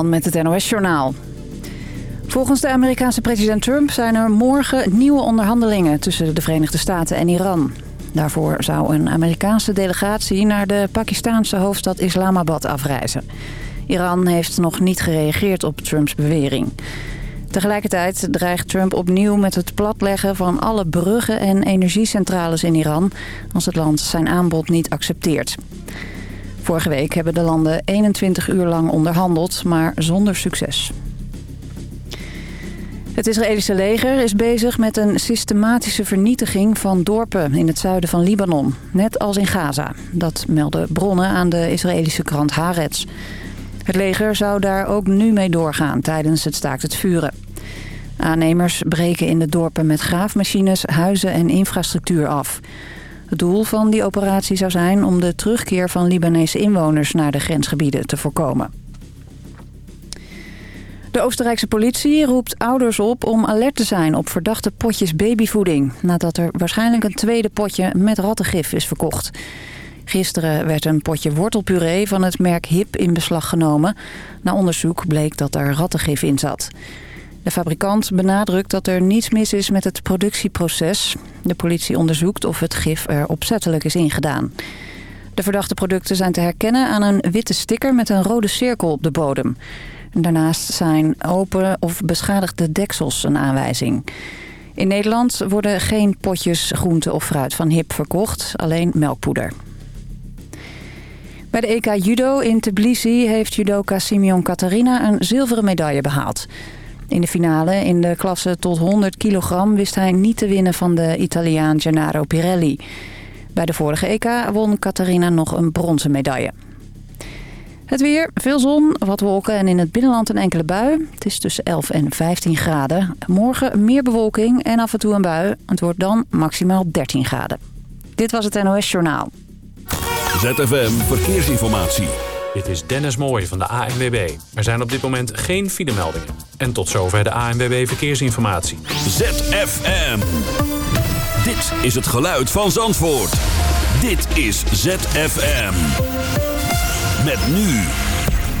met het NOS-journaal. Volgens de Amerikaanse president Trump zijn er morgen nieuwe onderhandelingen tussen de Verenigde Staten en Iran. Daarvoor zou een Amerikaanse delegatie naar de Pakistaanse hoofdstad Islamabad afreizen. Iran heeft nog niet gereageerd op Trumps bewering. Tegelijkertijd dreigt Trump opnieuw met het platleggen van alle bruggen en energiecentrales in Iran... als het land zijn aanbod niet accepteert. Vorige week hebben de landen 21 uur lang onderhandeld, maar zonder succes. Het Israëlische leger is bezig met een systematische vernietiging van dorpen in het zuiden van Libanon. Net als in Gaza. Dat melden bronnen aan de Israëlische krant Haaretz. Het leger zou daar ook nu mee doorgaan tijdens het staakt het vuren. Aannemers breken in de dorpen met graafmachines, huizen en infrastructuur af. Het doel van die operatie zou zijn om de terugkeer van Libanese inwoners naar de grensgebieden te voorkomen. De Oostenrijkse politie roept ouders op om alert te zijn op verdachte potjes babyvoeding... nadat er waarschijnlijk een tweede potje met rattengif is verkocht. Gisteren werd een potje wortelpuree van het merk HIP in beslag genomen. Na onderzoek bleek dat er rattengif in zat. De fabrikant benadrukt dat er niets mis is met het productieproces. De politie onderzoekt of het gif er opzettelijk is ingedaan. De verdachte producten zijn te herkennen aan een witte sticker met een rode cirkel op de bodem. Daarnaast zijn open of beschadigde deksels een aanwijzing. In Nederland worden geen potjes groente of fruit van hip verkocht, alleen melkpoeder. Bij de EK Judo in Tbilisi heeft judoka Simeon Katarina een zilveren medaille behaald. In de finale in de klasse tot 100 kilogram wist hij niet te winnen van de Italiaan Gennaro Pirelli. Bij de vorige EK won Catarina nog een bronzen medaille. Het weer, veel zon, wat wolken en in het binnenland een enkele bui. Het is tussen 11 en 15 graden. Morgen meer bewolking en af en toe een bui. Het wordt dan maximaal 13 graden. Dit was het NOS Journaal. ZFM Verkeersinformatie. Dit is Dennis Mooij van de ANWB. Er zijn op dit moment geen filemeldingen. En tot zover de ANWB Verkeersinformatie. ZFM. Dit is het geluid van Zandvoort. Dit is ZFM. Met nu.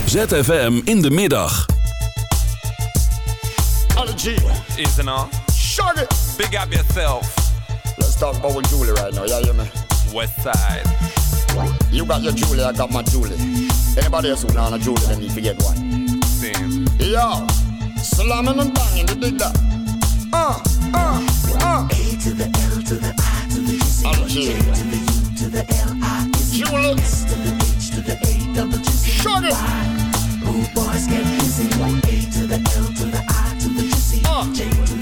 ZFM in de middag. Allergy is an all. Shut it. Big up yourself. Let's talk about with Julie right now. Yeah, you me? West side. You got your Julie, I got my Julie. Anybody else who know a Julie, then need to get one. Same. Yo, slamming and banging, you dig that? Uh, uh, uh. A to the L to the I to the G Ali G. to the U to the L I Julie. S to the H to the A double G C Shut it. Rude boys get busy. A to the L to the I to the G C Uh. To the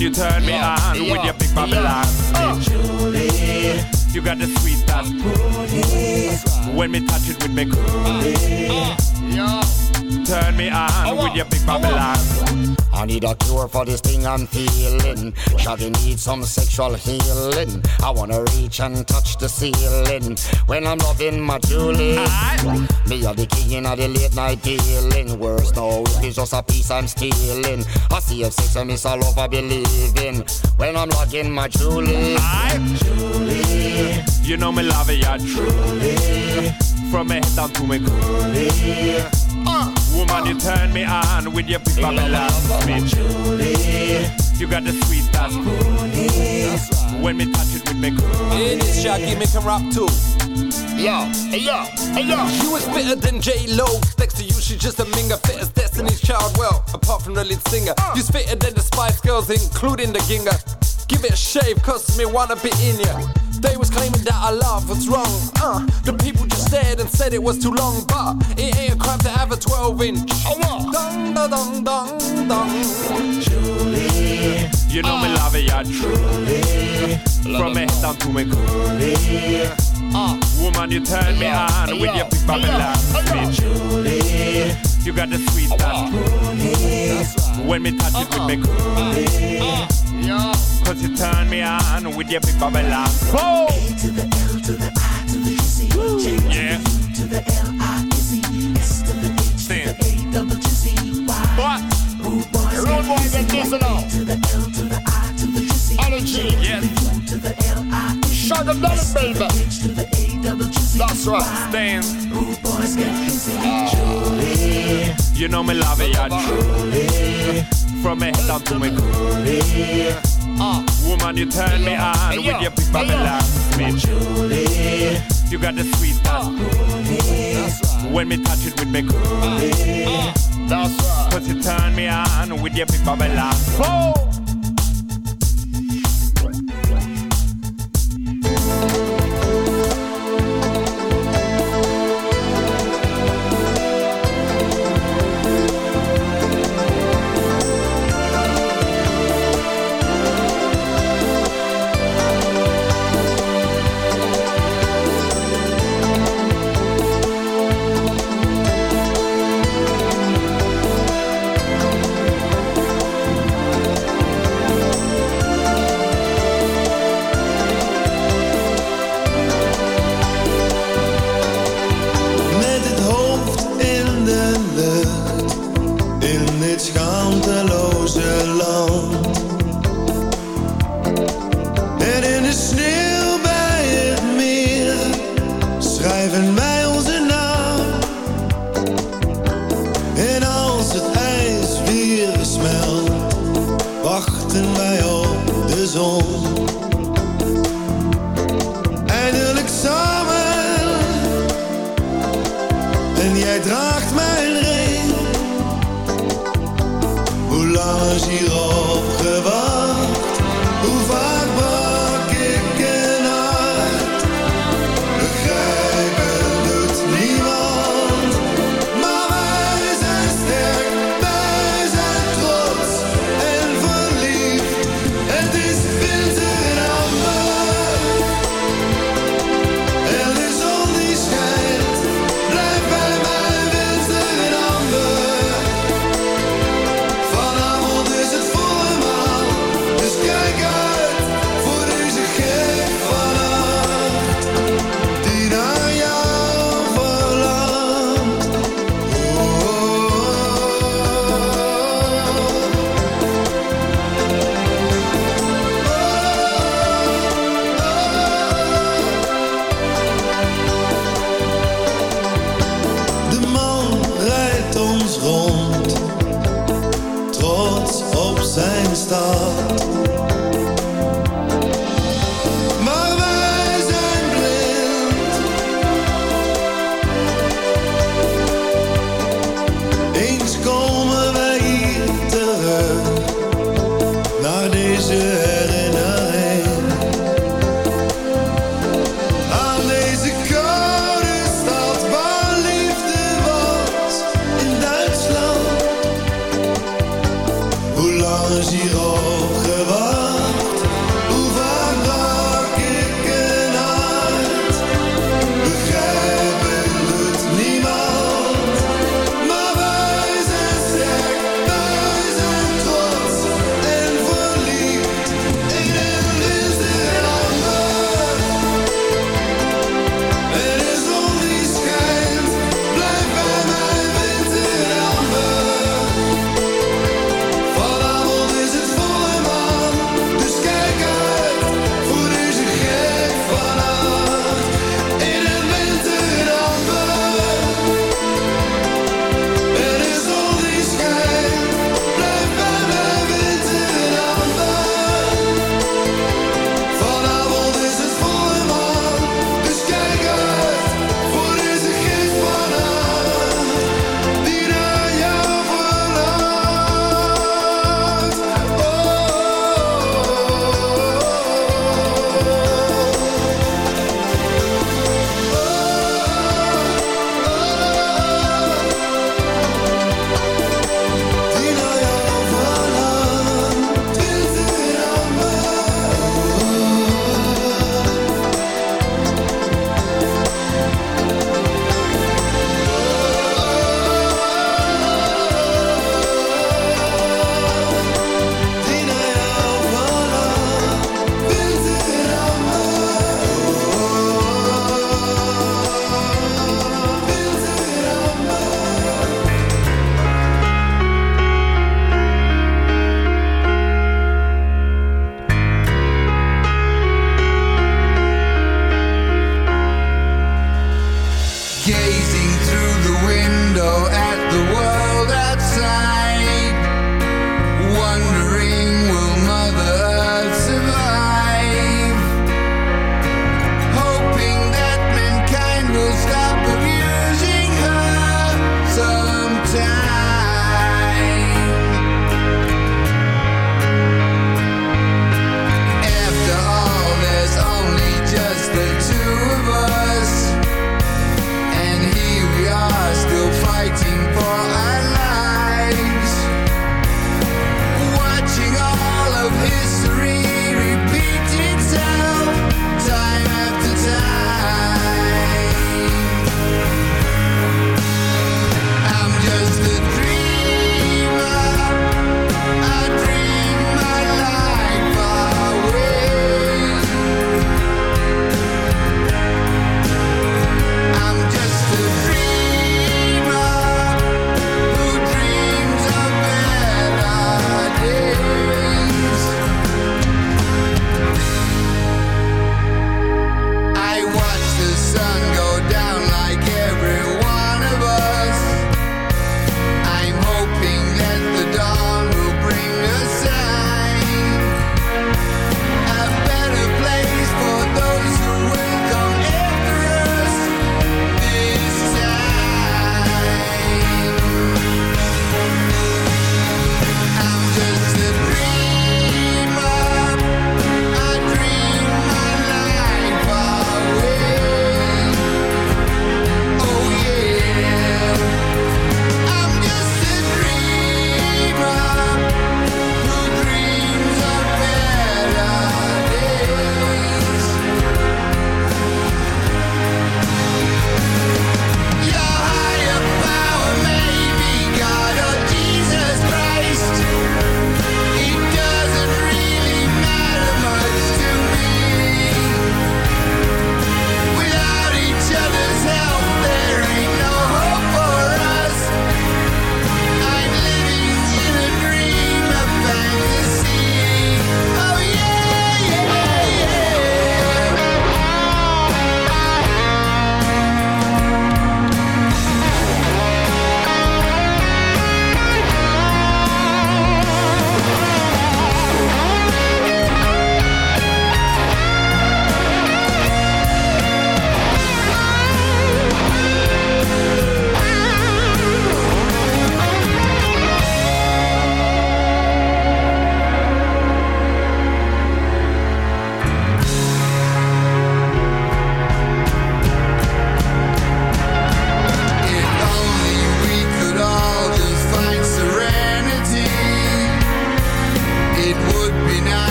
You turn me on with your big Babylon. Uh. Julie. You got the sweet that's. When me touch it with me coolie. yeah. Turn me on with your big Babylon. I need a cure for this thing I'm feeling. Shaggy needs some sexual healing. I wanna reach and touch the ceiling when I'm loving my Julie. Aye. Me are the king of the late night dealing. Worse no, it's just a piece I'm stealing. I see if sex and miss all over believing when I'm loving my Julie. Aye. Julie. You know me love yeah, truly. From me head down to me coolie. Uh, you turn me on with your big Babylon. Me Julie. You got the sweet that's coolie. When me touch it with me coolie. Hey, this Shaggy make a rap too. yo, hey yo, hey yo. You is fitter than J Lo. Next to you, she's just a minger. Fit as Destiny's Child. Well, apart from the lead singer, you's fitter than the Spice Girls, including the Ginger. Give it a shave, cause me wanna be in ya. They was claiming that our love was wrong. Uh, the people just stared and said it was too long, but it ain't a crime to have a 12 inch. Oh, what? Dong, da, dong, dong, dong. You know me love it, yeah, truly. From me head down to me coolie. Uh, Woman, you turn me on with your big Babylon speech. Julie, You got the sweet touch. When me touch it with me cool. Yo. Cause you turn me on with your big Babylon. Oh! to the L to the I to the G C J Yeah. to the L I Z S to the H to the A double G C Y. What? Rude boys Rude get this now. To the L to the I to the G C to the I Z Shut them baby. To the A double G C That's right. Stand. Rude boys get busy. Julie, You know me love it, yeah. Julie, From me head down to me. Julie. Ah, Woman, you turn me on Hey, with your big. Babylon speech. Julie. You got the sweet. That's right. When me touch it with me cool. Ah, that's right. Cause you turn me on with your big Babylon. Oh!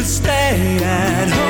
could stay at home.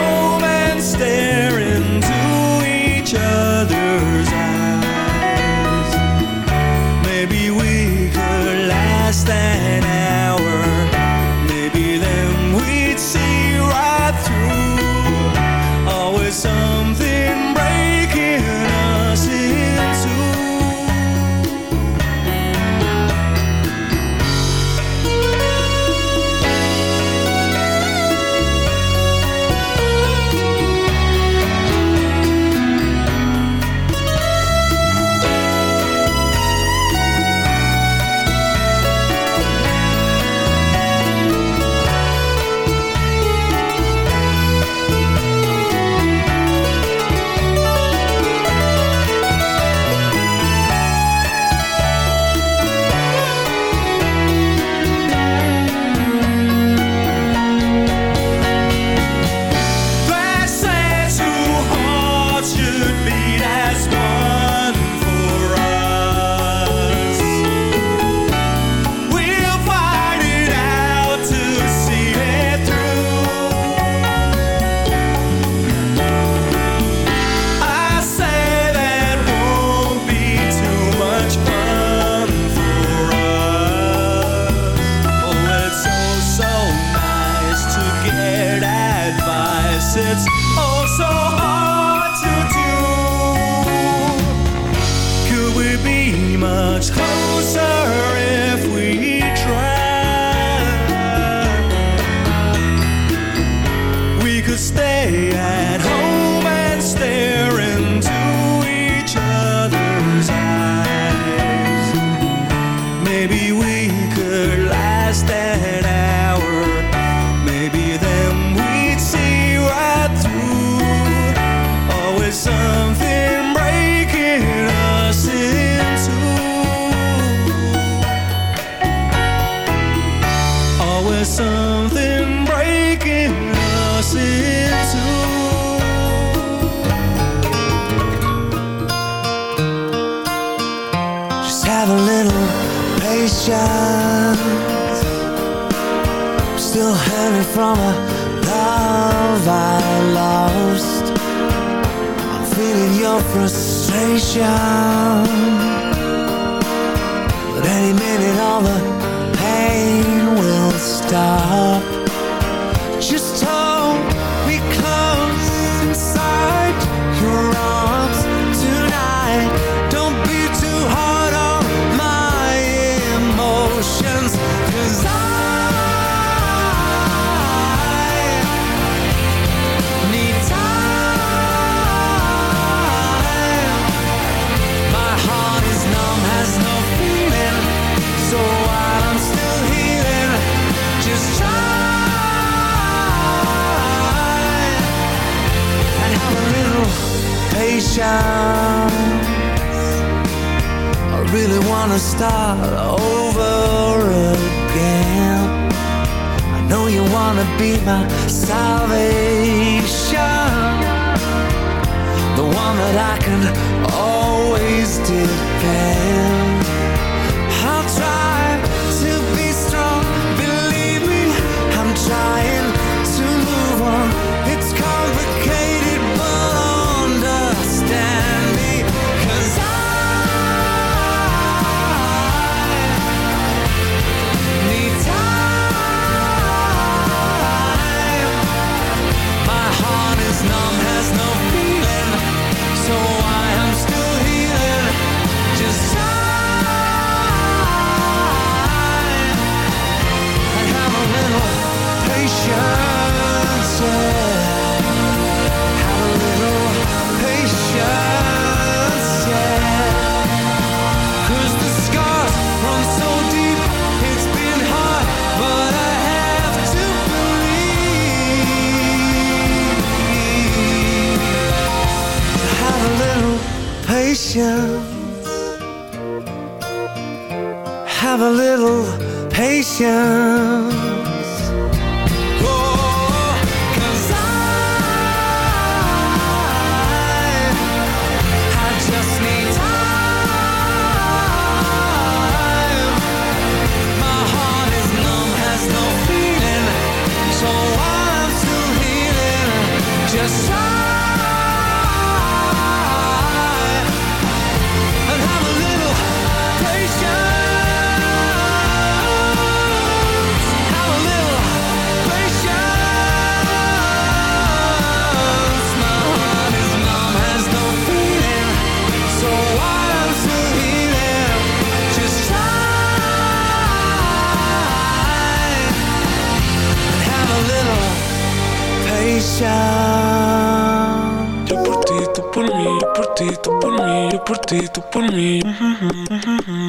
por yo por ti, tú por mí.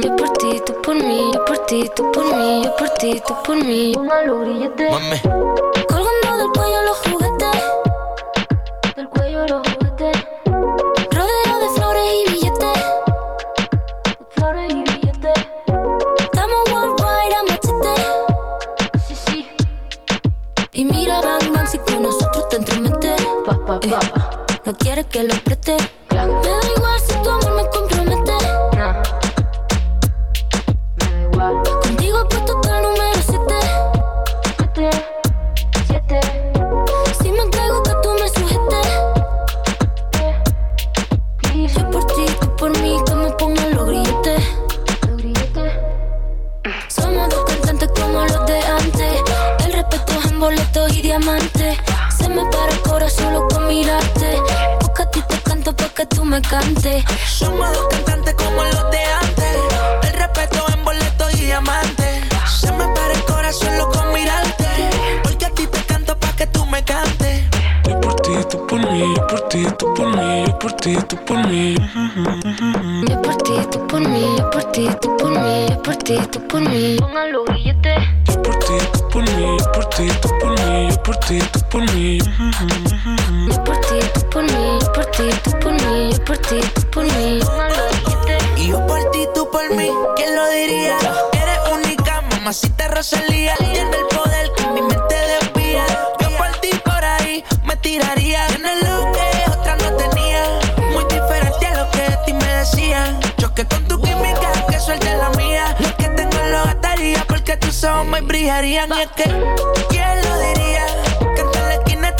Yo por ti, tú por mí, yo por ti, tú por mí, yo por ti, tú por mí. Una Colgando del cuello los juguetes. Del cuello los juguetes. Rodeo de flores y billetes. Flores y billetes. Estamos worldwide a machete. Sí, sí. Y mira, Bang Bang, si con nosotros te entromete. Pa, pa, eh, no quieres que lo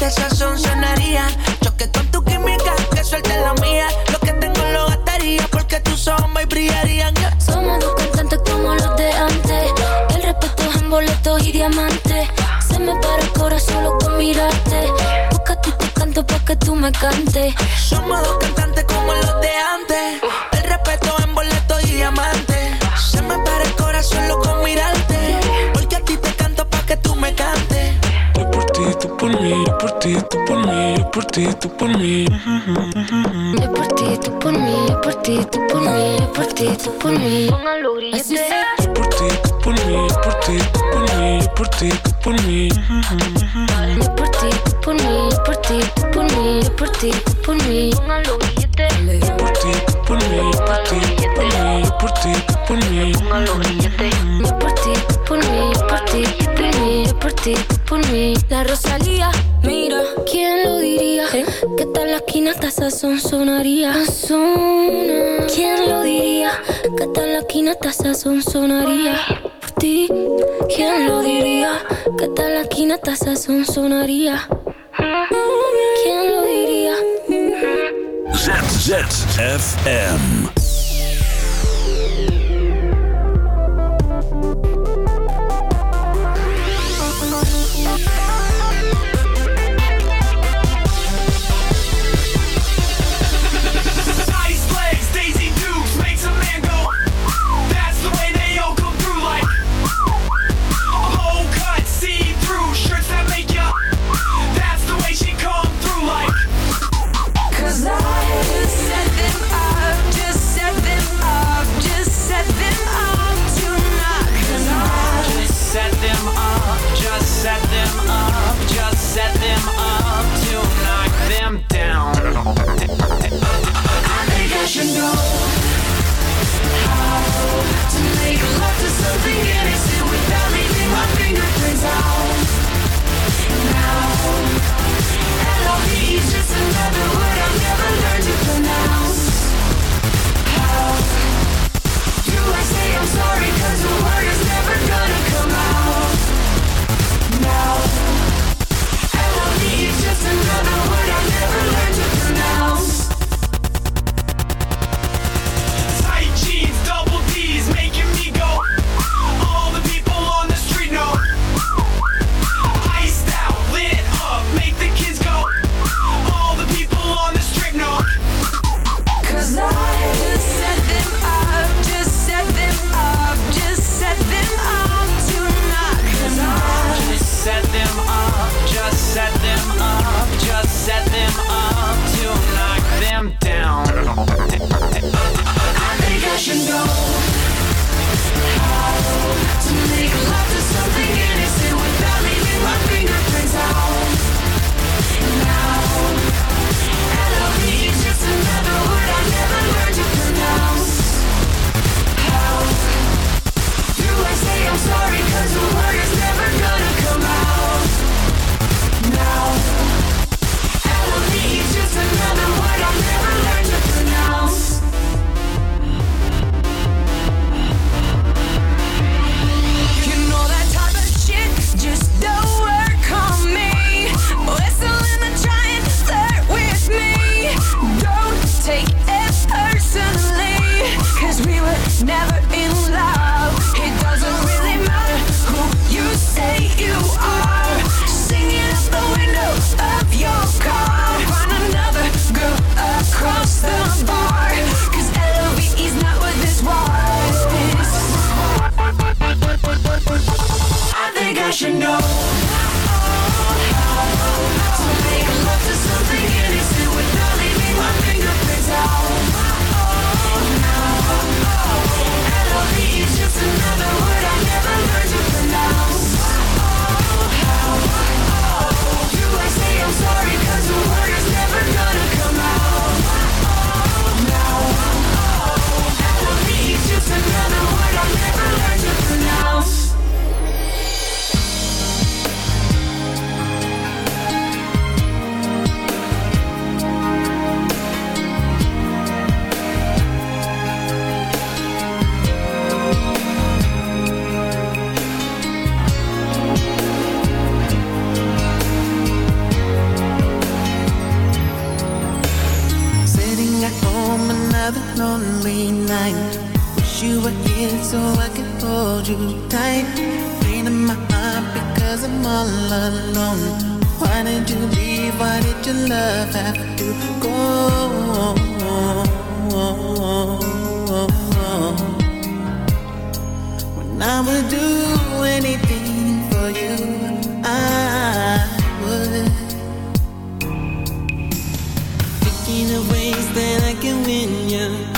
este sazón sonaría. Choque con tu química, que suelte la mía. Lo que tengo lo gastaría porque tus ojos brillarían. Yeah. Somos dos cantantes como los de antes. El respeto es en boletos y diamantes. Se me para el corazón solo con mirarte. Busca tú te canto para que tú me cantes. Somos dos cantantes como los de antes. El respeto es ti, tú por mí, yo por ti, tú por mí. Yo por ti, tú por mí, yo por ti, tú por mí, yo por ti, tú por mí. Así Yo por ti, tú por por mí, por ti, por mí, por ti, por mí. Póngalo billete. Yo por ti, por mí, por ti, por mí, por ti, por mí. Póngalo billete. Por ti, por mí, por ti, por mí, por ti, por mí. La Rosalía, mira, ¿quién lo diría? ¿Eh? Que tal la esquina hasta sazón sonaría. Sona. ¿Quién lo diría? Que tal la esquina hasta sazón sonaría. Por ti, ¿quién lo diría? Que tal la esquina hasta sazón sonaría. ZZFM.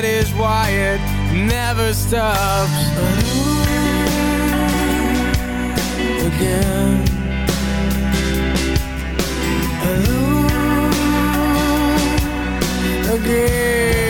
That is why it never stops. Again. Again.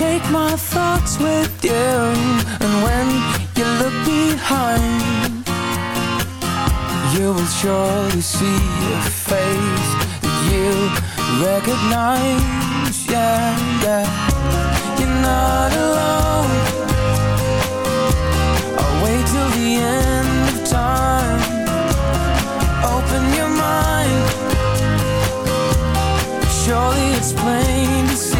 Take my thoughts with you, and when you look behind, you will surely see a face that you recognize. Yeah, yeah. You're not alone. I'll wait till the end of time. Open your mind. Surely it's plain to see.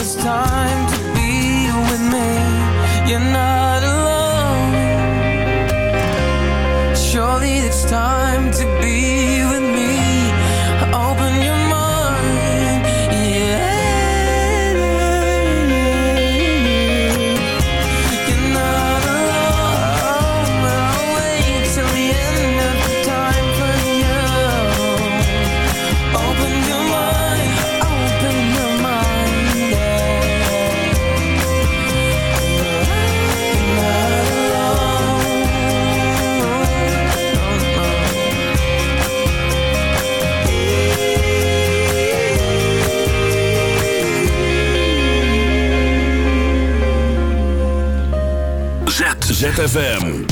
It's time to be with me. You're not alone. Surely it's time to ZFM.